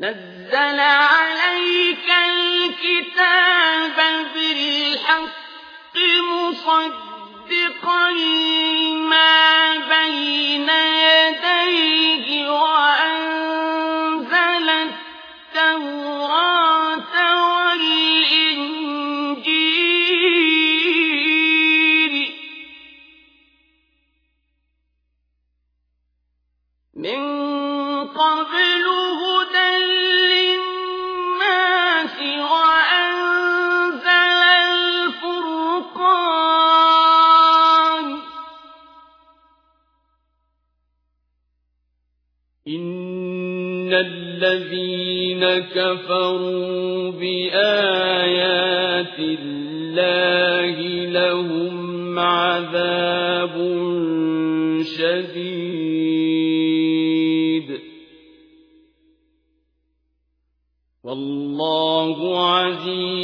نزل عليك الكتاب بالحق مصدقين إن الذين كفروا بآيات الله لهم عذاب شديد والله عزيز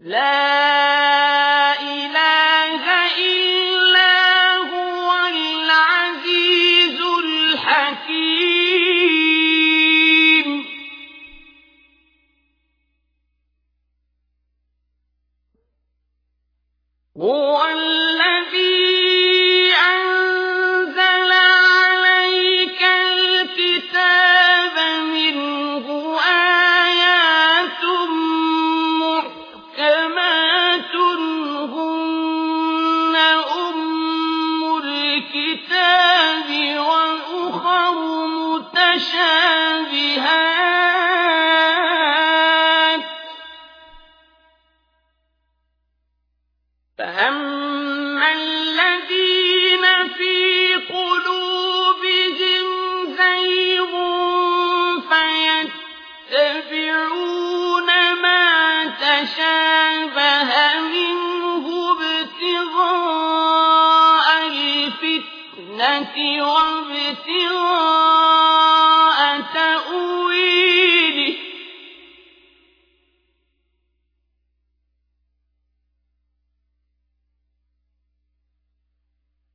لا إله إلا هو العزيز الحكيم. هو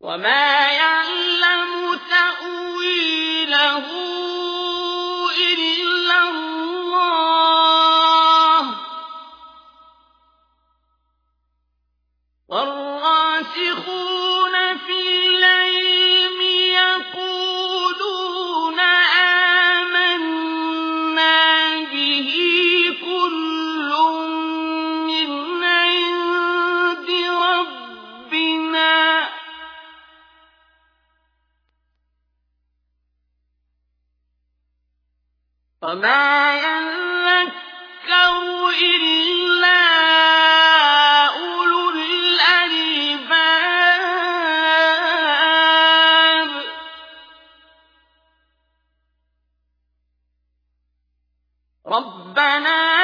وما يعلم وما ينكر إلا أولو الألباب ربنا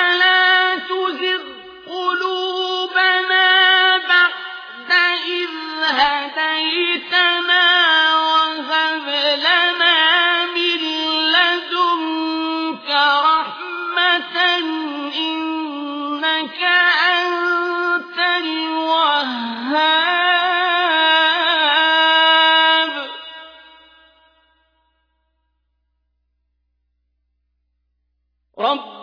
رب